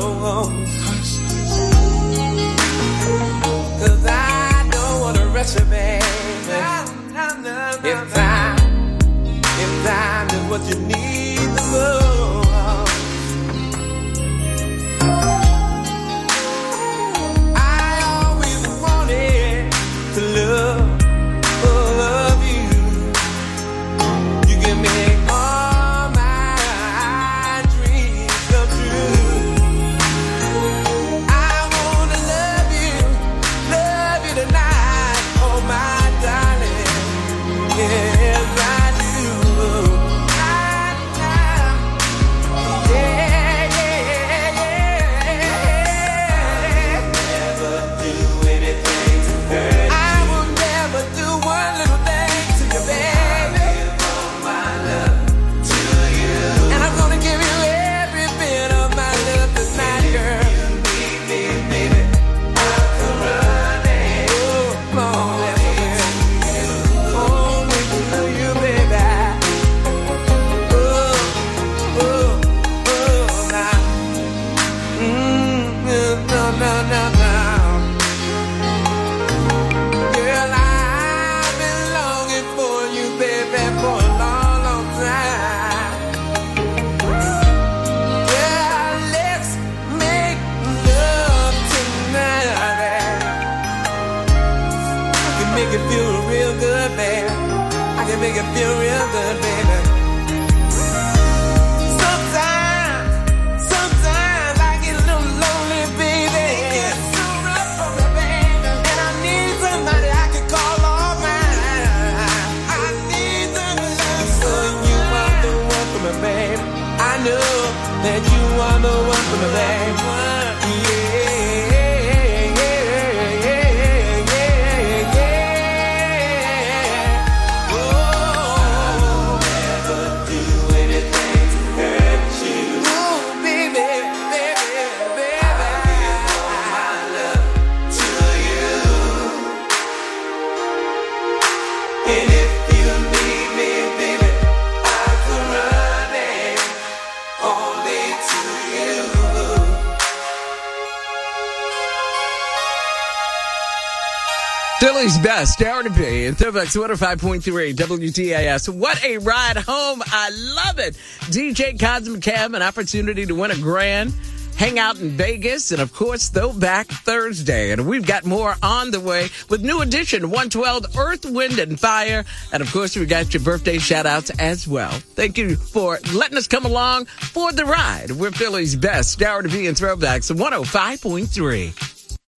close? Cause know that you are the one for me, yeah, Philly's best, R&B, and Throwbacks 105.3 WDAS. What a ride home. I love it. DJ Cosmic Cam, an opportunity to win a grand, hang out in Vegas, and of course, Throwback Thursday. And we've got more on the way with new edition 112 Earth, Wind, and Fire. And of course, we got your birthday shout outs as well. Thank you for letting us come along for the ride. We're Philly's best, R&B in Throwbacks 105.3.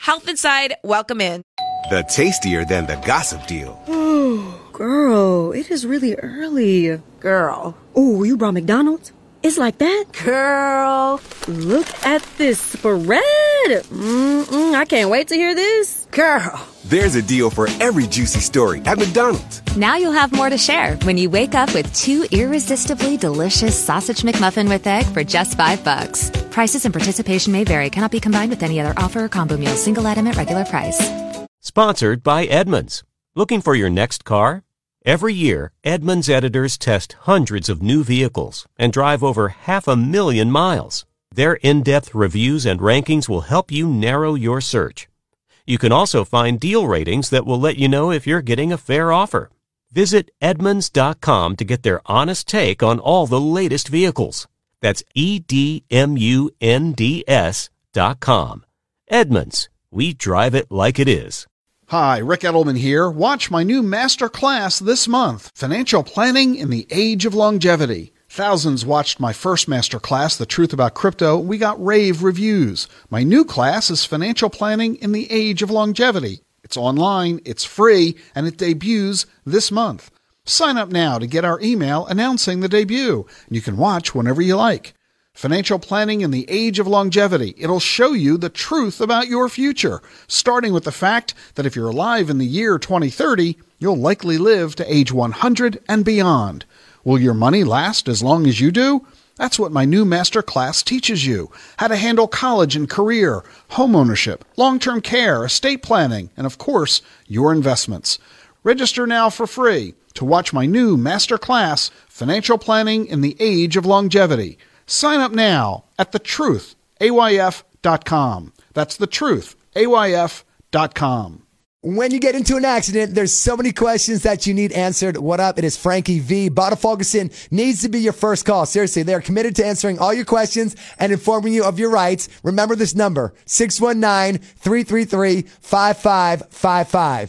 Health Inside, welcome in. The tastier than the gossip deal. Ooh, girl, it is really early. Girl. Oh, you brought McDonald's? It's like that? Girl. Look at this spread. Mm-mm, I can't wait to hear this. Girl. There's a deal for every juicy story at McDonald's. Now you'll have more to share when you wake up with two irresistibly delicious sausage McMuffin with egg for just five bucks. Prices and participation may vary. Cannot be combined with any other offer or combo meal. Single item at regular price. Sponsored by Edmunds. Looking for your next car? Every year, Edmunds editors test hundreds of new vehicles and drive over half a million miles. Their in-depth reviews and rankings will help you narrow your search. You can also find deal ratings that will let you know if you're getting a fair offer. Visit Edmunds.com to get their honest take on all the latest vehicles. That's E-D-M-U-N-D-S dot com. Edmunds. We drive it like it is. Hi, Rick Edelman here. Watch my new master class this month, Financial Planning in the Age of Longevity. Thousands watched my first master class, The Truth About Crypto. We got rave reviews. My new class is Financial Planning in the Age of Longevity. It's online, it's free, and it debuts this month. Sign up now to get our email announcing the debut, and you can watch whenever you like. Financial Planning in the Age of Longevity. It'll show you the truth about your future, starting with the fact that if you're alive in the year 2030, you'll likely live to age 100 and beyond. Will your money last as long as you do? That's what my new master class teaches you. How to handle college and career, home ownership, long-term care, estate planning, and of course, your investments. Register now for free to watch my new master class, Financial Planning in the Age of Longevity. Sign up now at thetruthayf.com. That's thetruthayf.com. When you get into an accident, there's so many questions that you need answered. What up? It is Frankie V. Bada needs to be your first call. Seriously, they are committed to answering all your questions and informing you of your rights. Remember this number, 619-333-5555.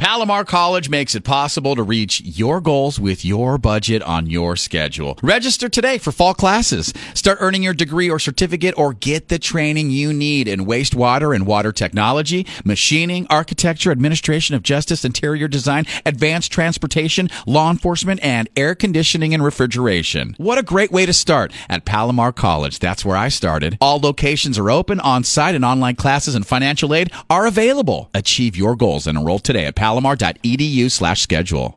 Palomar College makes it possible to reach your goals with your budget on your schedule. Register today for fall classes. Start earning your degree or certificate or get the training you need in wastewater and water technology, machining, architecture, administration of justice, interior design, advanced transportation, law enforcement, and air conditioning and refrigeration. What a great way to start at Palomar College. That's where I started. All locations are open, on site and online classes and financial aid are available. Achieve your goals and enroll today at Palomar palomar.edu slash schedule.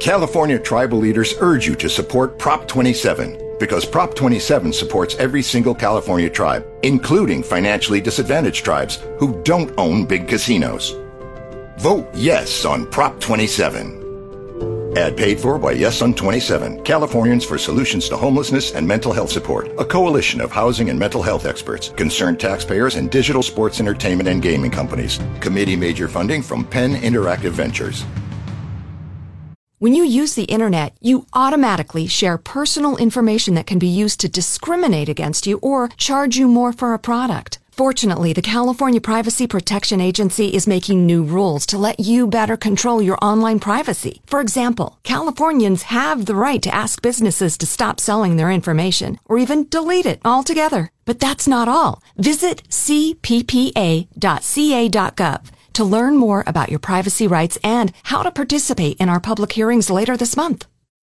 California tribal leaders urge you to support Prop 27 because Prop 27 supports every single California tribe, including financially disadvantaged tribes who don't own big casinos. Vote yes on Prop 27. Ad paid for by Yes on 27, Californians for Solutions to Homelessness and Mental Health Support, a coalition of housing and mental health experts, concerned taxpayers, and digital sports entertainment and gaming companies. Committee major funding from Penn Interactive Ventures. When you use the internet, you automatically share personal information that can be used to discriminate against you or charge you more for a product. Fortunately, the California Privacy Protection Agency is making new rules to let you better control your online privacy. For example, Californians have the right to ask businesses to stop selling their information or even delete it altogether. But that's not all. Visit cppa.ca.gov to learn more about your privacy rights and how to participate in our public hearings later this month.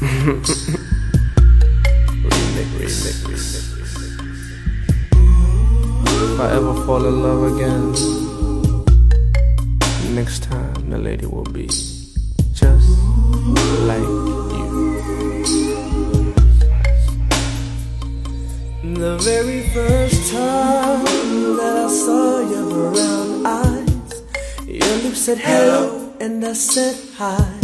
If I ever fall in love again, next time the lady will be just like you. The very first time that I saw your brown eyes, your lips said hello and I said hi.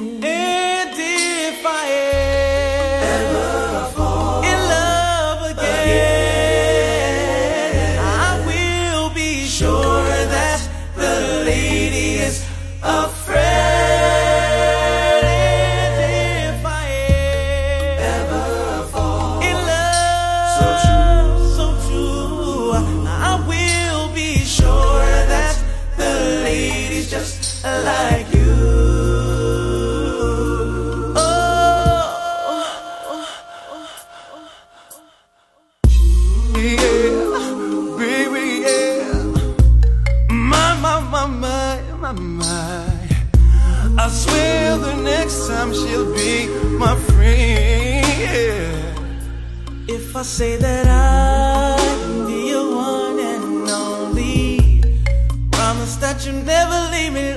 You'll never leave me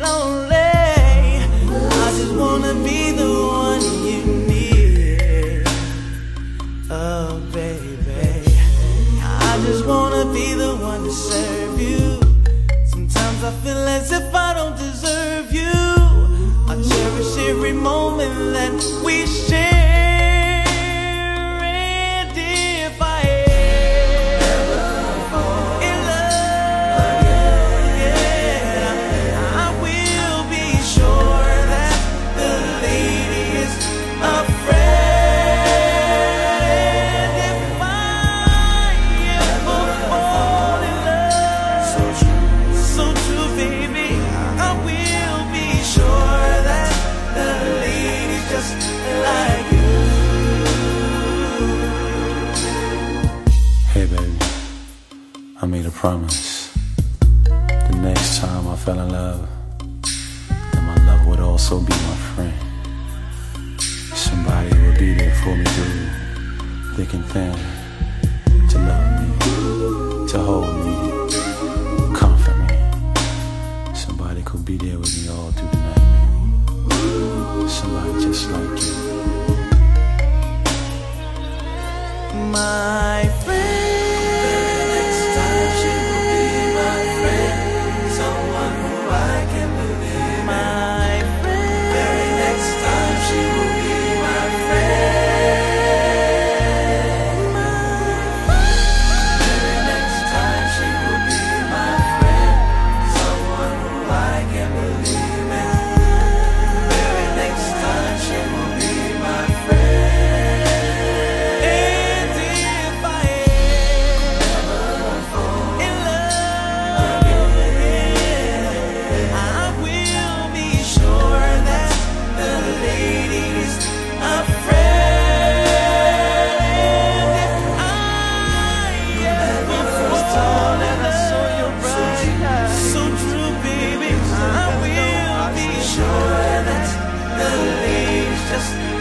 baby, I made a promise. The next time I fell in love, that my love would also be my friend. Somebody would be there for me through thick and thin, to love me, to hold me, comfort me. Somebody could be there with me all through the night, baby. Somebody just like you. My friend. just